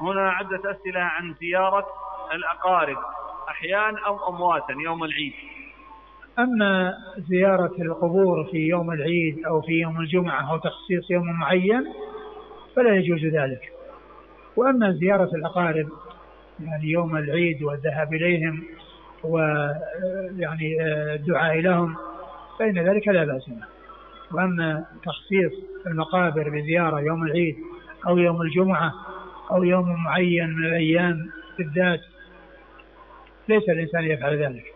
هنا عدة أسئلة عن زيارة الأقارب أحيان أو أمواتا يوم العيد. أما زيارة القبور في يوم العيد أو في يوم الجمعة أو تخصيص يوم معين فلا يجوز ذلك. وأما زيارة الأقارب يعني يوم العيد والذهاب إليهم ويعني الدعاء لهم فإن ذلك لا بأس به. وأما تخصيص المقابر بزيارة يوم العيد أو يوم الجمعة أو يوم معين من الأيام بالذات ليس الإنسان يفعل ذلك.